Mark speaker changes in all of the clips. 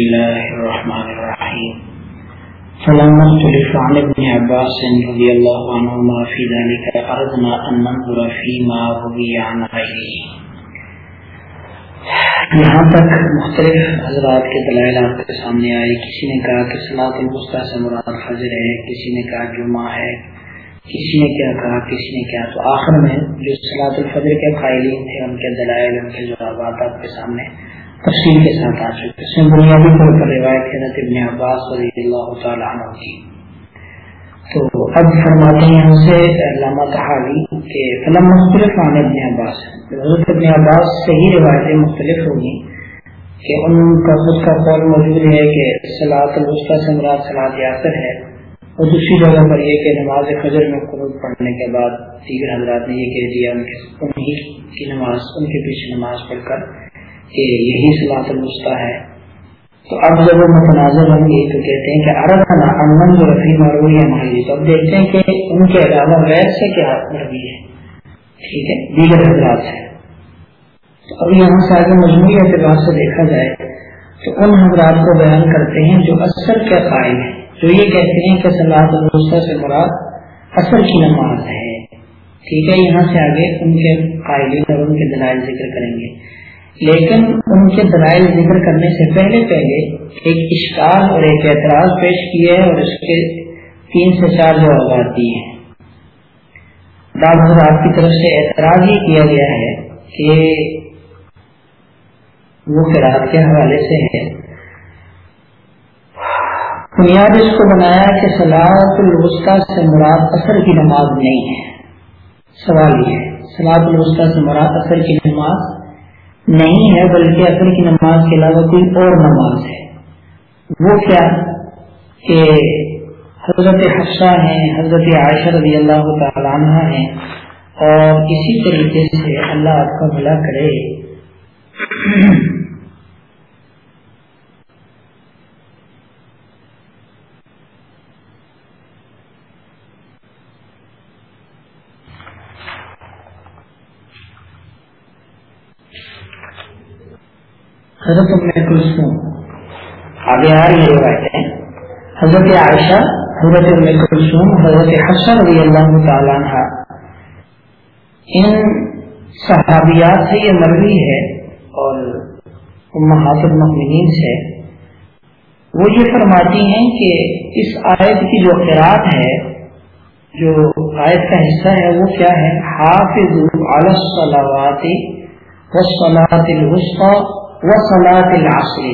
Speaker 1: الله الرحمن الرحيم فلما اختلف عن ابن عباس رضي الله عنهما في ذلك أردنا أن ننظر فيما روي عن غيره یہاں تک مختلف حضرات کے دلائل آپ کے سامنے آئے۔ کسی نے کہا کہ سلاط الوسطی سے مراد فضر ہے، کسی نے کہا جمعہ ہے، کسی نے کیا کہا، کسی نے کیا۔ تو آخر میں جو سلاط الفجر کے قائلین تھے، ان کے دلائل، ان کے جوابات آپ کے سامنے تفصیل کے ساتھ آ چکے اس میں بنیادی طور پر روایت حضرت ابن عباس رضی اللہ تعالیٰ عنہ کی۔ تو اب فرماتے ہیں ہم سے علامہ تحاوی کہ فلم مختلف عن ابن عباس حضرت ابن عباس سے ہی روایتیں مختلف ہوگی کہ ان کا خود کا قول موجود ہے کہ سلاط الوسطی سے مراد سلاد یاسر ہے، اور دوسری جگہ پر یہ کہ نماز فجر میں قرب پڑھنے کے بعد دیگر حضرات نے یہ کہہ دیا انہیں کی نماز، ان کے پیچھے نماز پڑھ کر کہ یہی سلاط الوسطی ہے۔ تو اب جب وہ متنازع ہوں گے تو کہتے ہیں کہ ارب امن جو رفیع مروی ہے ہماری تو اب دیکھتے ہیں کہ ان کے علاوہ غیر سے کیا مروی ہے۔ ٹھیک ہے، دیگر حضرات ہے تو اب یہاں سے آگے مجموعی اعتبار سے دیکھا جائے تو ان حضرات کو بیان کرتے ہیں جو اثر کے قائم ہیں۔ جو یہ کہتے ہیں کہ سلاد الوسطی سے مراد اثر کی نماز ہے۔ ٹھیک ہے، یہاں سے آگے ان کے قائلین اور ان کے دلائل ذکر کریں گے۔ لیکن ان کے دلائل ذکر کرنے سے پہلے پہلے ایک اشکال اور ایک اعتراض پیش کیے اور اس کے تین سے چار جوابات دیے ہیں۔ بعض حضرات کی طرف سے اعتراض یہ کیا گیا ہے کہ وہ قرآن کے حوالے سے ہے بنیاد اس کو بنایا کہ سلاد الوسطی سے مراد اثر کی نماز نہیں ہے۔ سوال یہ ہے سلاد الوسطی سے مراد اثر کی نماز نہیں ہے بلکہ اثر کی نماز کے علاوہ کوئی اور نماز ہے۔ وہ کیا کہ حضرت حفصہ ہیں، حضرت عائشہ رضی اللہ تعالیٰ عنہ ہیں اور اسی طریقے سے اللہ آپ کا بھلا کرے۔ حضرت کلثوم آگے آ رہی روایتیں۔ حضرت عائشہ حضرت کلثوم حضرت حسن رضی اللہ تعالیٰ عنہ۔ ان صحابیات سے یہ مروی ہے اور امہات المؤمنین سے وہ یہ فرماتی ہیں کہ اس آیت کی جو قرآن ہے جو آیت کا حصہ ہے وہ کیا ہے؟ حافظ علی الصلاوات والصلاة الوسطى وصلاة العصر.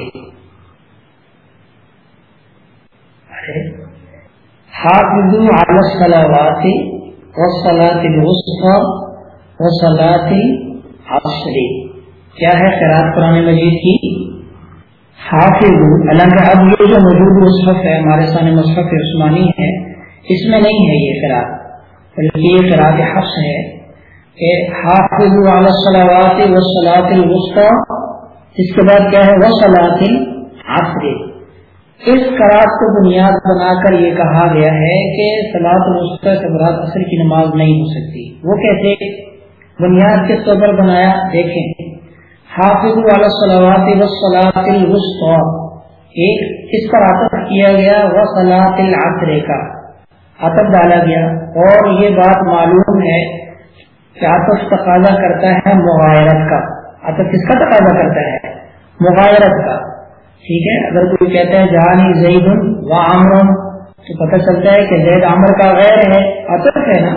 Speaker 1: حافظوا على الصلوات والصلاة الوسطى وصلاة العصر. کیا ہے قرآن قرآن مجید کی؟ حافظ حالانکہ اب یہ جو موجود مصحف ہے ہمارے سامنے مصحف عثمانی ہے اس میں نہیں ہے یہ قرآن بلکہ یہ قرآن حفظ ہے کہ حافظ على الصلوات والصلاة الوسطى اس کے بعد کیا ہے؟ وہ سلاطل آسرے اس قرار کو بنیاد بنا کر یہ کہا گیا ہے کہ سلاد مراد اثر کی نماز نہیں ہو سکتی۔ وہ کیسے؟ بنیاد کے طور پر بنایا؟ دیکھیں۔ حافظ والا سلامات وسلاط ایک اس پر عطف کیا گیا وہ سلاط العصرے کا۔ عطف ڈالا گیا۔ اور یہ بات معلوم ہے کہ عطف تقاضا کرتا ہے مغایرت کا۔ اصل کس کا تقاضا کرتا ہے؟ مغایرت کا۔ ٹھیک ہے؟ اگر کوئی کہتا ہے جہانی زید و عامر تو پتہ چلتا ہے کہ زید عامر کا غیر ہے اطف ہے نا۔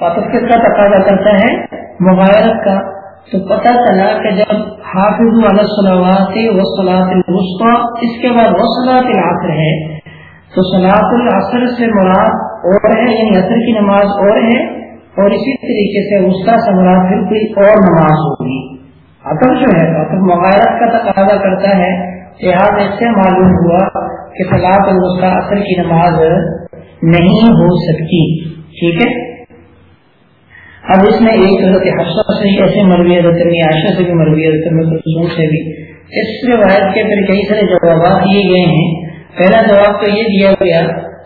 Speaker 1: اطف کس کا تقاضا کرتا ہے؟ مغایرت کا۔ تو پتہ چلا کہ جب حافظ صلاحات و صلاح الوسطی اس کے بعد وہ صلاح العصر ہے۔ تو صلاح العصر سے مراد اور ہے یعنی عصر کی نماز اور ہے، اور اسی طریقے سے وسطی سے مراد پھر کوئی اور نماز ہوگی۔ عطف جو ہے عطف مغیرت کا تقاضا کرتا ہے، لہٰذا اس سے معلوم ہوا کہ طلاق الوسطی اثر کی نماز نہیں ہو سکتی۔ ٹھیک ہے؟ اب اس میں ایک حضرت حفصہ سے ہی ایسے مروی حضرت عائشہ سے بھی مروی حضرت سے بھی۔ اس روایت کے پھر کئی سارے جوابات دیے گئے ہیں۔ پہلا جواب تو یہ دیا گیا،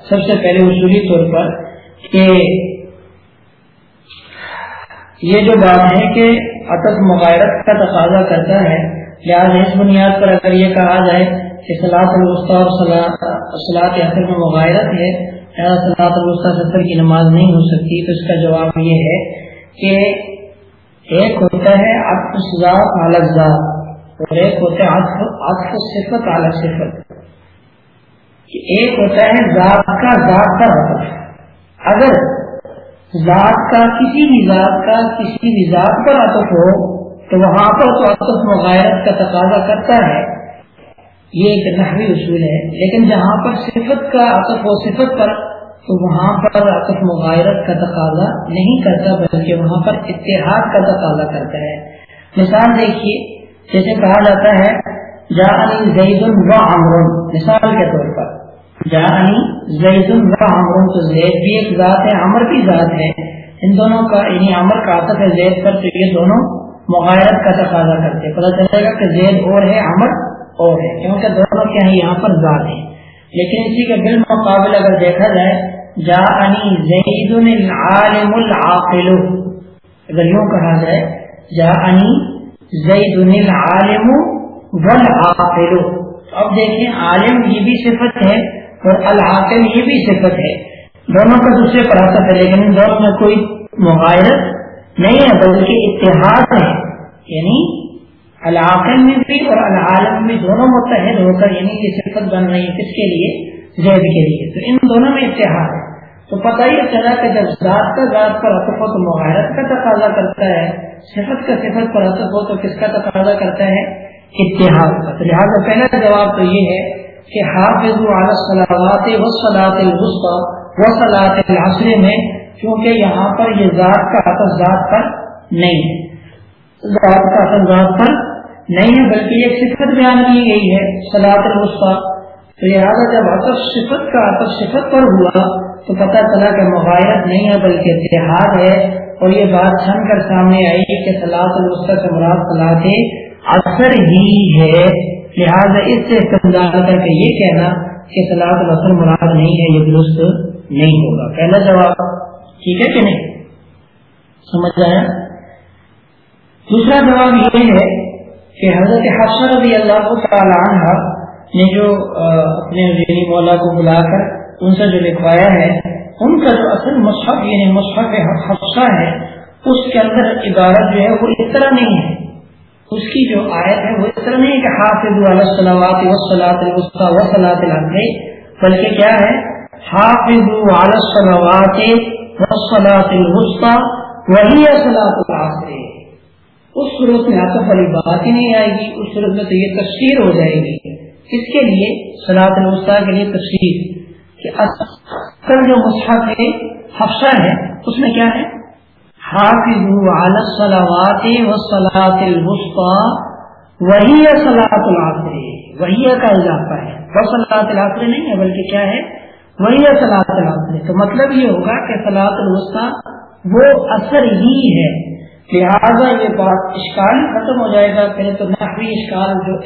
Speaker 1: سب سے پہلے اصولی طور پر کہ یہ جو بات ہے کہ عطف مغیرت کا تقاضا کرتا ہے۔ لہٰذا اس بنیاد پر اگر یہ کہا جائے کہ سلاط الوسطی اور سلاط اثر میں مغائرت ہے سلاط الوسطی اثر کی نماز نہیں ہو سکتی۔ تو اس کا جواب یہ ہے کہ ایک ہوتا ہے عطف ذات الگ ذات اور ایک ہوتا ہے عطف عطف صفت الگ صفت ایک ہوتا ہے ذات کا ذات کا عطف اگر ذات کا کسی بھی ذات کا کسی بھی ذات پر عطف ہو، تو وہاں پر تو عطف مغائرت کا تقاضا کرتا ہے۔ یہ ایک نحوی اصول ہے۔ لیکن جہاں پر صفت کا عطف ہو، صفت پر، تو وہاں پر عطف مغائرت کا تقاضا نہیں کرتا، بلکہ وہاں پر اتحاد کا تقاضا کرتا ہے۔ مثال دیکھیے، جیسے کہا جاتا ہے جا زید و عمر مثال کے طور پر۔ جانی زید عمر تو زید بھی ایک ذات ہے، عمر کی ذات ہے۔ ان دونوں کا یعنی عمر کا عطف ہے زید پر، تو یہ دونوں مغایرت کا تقاضا کرتے پتہ چلے گا کہ زید اور ہے، عمر اور ہے، کیونکہ دونوں کے ہیں یہاں پر ذات ہیں۔ لیکن اسی کے بالمقابل اگر دیکھا جائے جا زید العالم العاقل۔ اگر یوں کہا جائے جا زید العالم والعاقل۔ اب دیکھیں، عالم یہ بھی صفت ہے اور العاقل یہ بھی صفت ہے۔ دونوں کا دوسرے پر آتا ہے، لیکن دونوں میں کوئی مغائرت نہیں ہے، بلکہ اتحاد ہے۔ یعنی العاقل میں بھی اور العالم میں دونوں متحد ہو کر یعنی یہ صفت بن رہی ہے کس کے لیے؟ زید کے لیے۔ تو ان دونوں میں اتحاد ہے۔ تو پتہ یہ چلا کہ جب ذات کا ذات پر اطف ہو تو مغائرت کا تقاضا کرتا ہے، صفت کا صفت پر اطف ہو تو کس کا تقاضا کرتا ہے؟ اتحاد کا تو لہٰذا پہلا جواب تو یہ ہے کہ حافظ الصلاوات وصلاۃ الوسطى وصلاۃ العصر میں کیونکہ یہاں پر یہ ذات کا اثر ذات پر نہیں ہے۔ ذات کا اثر ذات پر نہیں ہے، بلکہ ایک صفت بیان کی گئی ہے صلاۃ الوسطى تو لہٰذا جب اثر صفت کا اثر صفت پر ہوا، تو پتہ چلا کہ مغایرت نہیں ہے، بلکہ اتحاد ہے۔ اور یہ بات چھن کر سامنے آئی کہ سلاط الوسطی سے مراد صلاح اثر ہی ہے۔ لہٰذا اس سے استعمال کر کے یہ کہنا کہ سلاد وسل مراد نہیں ہے، یہ درست نہیں ہوگا۔ پہلا جواب، ٹھیک ہے کہ نہیں؟ سمجھ آیا؟ دوسرا جواب یہ ہے کہ حضرت حفصہ رضی اللہ تعالی عنہ نے جو اپنے مولا کو بلا کر ان سے جو لکھوایا ہے، ان کا جو اصل مصحف یعنی مصحف حفصہ ہے، اس کے اندر عبارت جو ہے وہ اس طرح نہیں ہے۔ اس کی جو آیت ہے وہ اس طرح نہیں کہ حافظ الصلاوات وصلاۃ الوسطى وصلاۃ العصر، بلکہ کیا ہے؟ حافظ الصلاوات وصلاۃ الوسطى وہی صلاۃ العصر۔ اس صورت میں آصف والی بات ہی نہیں آئے گی، اس صورت میں تو یہ تفسیر ہو جائے گی۔ اس کے لیے صلاۃ الوسطى کے لیے تفسیر کہ اصل جو مصحف ہے، حفصہ ہے، اس میں کیا ہے؟ حافظوا على الصلوات والصلاة الوسطى وہی صلاۃ العصر. وہی کا اضافہ ہے. وہ صلاۃ العصر نہیں ہے بلکہ کیا ہے؟ وہی صلاۃ العصر. تو مطلب یہ ہوگا کہ صلاۃ الوسطی وہ اثر ہی ہے۔ لہذا یہ بات اشکال ختم ہو جائے گا پہلے تو نحوی اشکال جو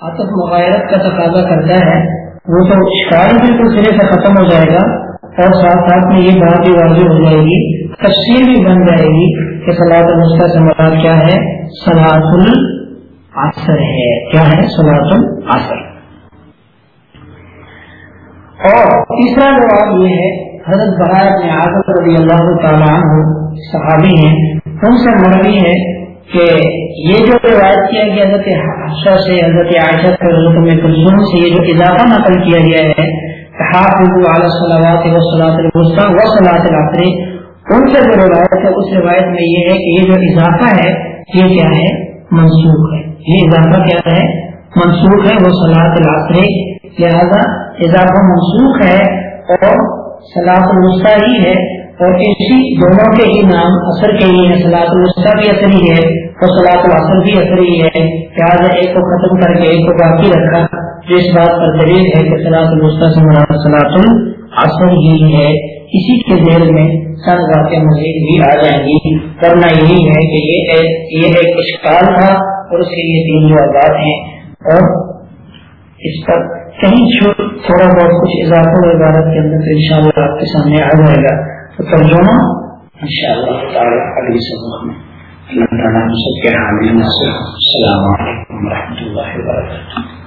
Speaker 1: آتف مغیرت کا تقاضا کرتا ہے۔ وہ تو شکار بالکل سرے سے ختم ہو جائے گا اور ساتھ ساتھ میں یہ بات بھی واضح ہو جائے گی تفصیل بھی بن جائے گی کہ سلاد المستا سے مراد کیا ہے سلاد العصر ہے۔ کیا ہے؟ سلاد العصر۔ اور تیسرا جواب یہ ہے، حضرت برائے نے آزاد رضی اللہ تعالیٰ عنہ صحابی ہیں، ان سے مروی ہے کہ یہ جو روایت کیا گیا حضرت حفصہ سے، حضرت عائشہ سے حضرت میں کلثوم سے، یہ جو اضافہ نقل کیا گیا ہے حافظ علی صلوات و صلاۃ الوسطى و صلاۃ العصر، ان سے جو روایت ہے، اس روایت میں یہ ہے کہ یہ جو اضافہ ہے، یہ کیا ہے؟ منسوخ ہے۔ یہ اضافہ کیا ہے؟ منسوخ ہے، وہ صلاۃ العصر۔ لہذا اضافہ منسوخ ہے اور صلاۃ الوسطی ہی ہے۔ اور اسی دونوں کے ہی نام اثر کے لیے سلاد الوسطی بھی اثر ہی ہے اور سلاد العصر بھی اثر ہی ہے لہٰذا ایک کو ختم کر کے ایک کو باقی رکھا۔ جو اس بات پر دلیل ہے کہ سلاد الوسطی سے مراد سلاد العصر ہی ہے۔ اسی کے ذہن میں سن واقع مزید بھی آ جائیں گی۔ کرنا یہی ہے کہ یہ ایک اشکال تھا اور اس کے لیے تین جوابات ہیں۔ اور اس پر کہیں تھوڑا بہت کچھ اضافہ عبادت کے اندر ان شاء اللہ آپ کے سامنے آ جائے گا۔ ترجمہ ان شاء اللہ تعالیٰ علیہ وسلم اللہ تعالیٰ ہم سب کے حامی السلام علیکم و رحمۃ اللہ وبرکاتہ.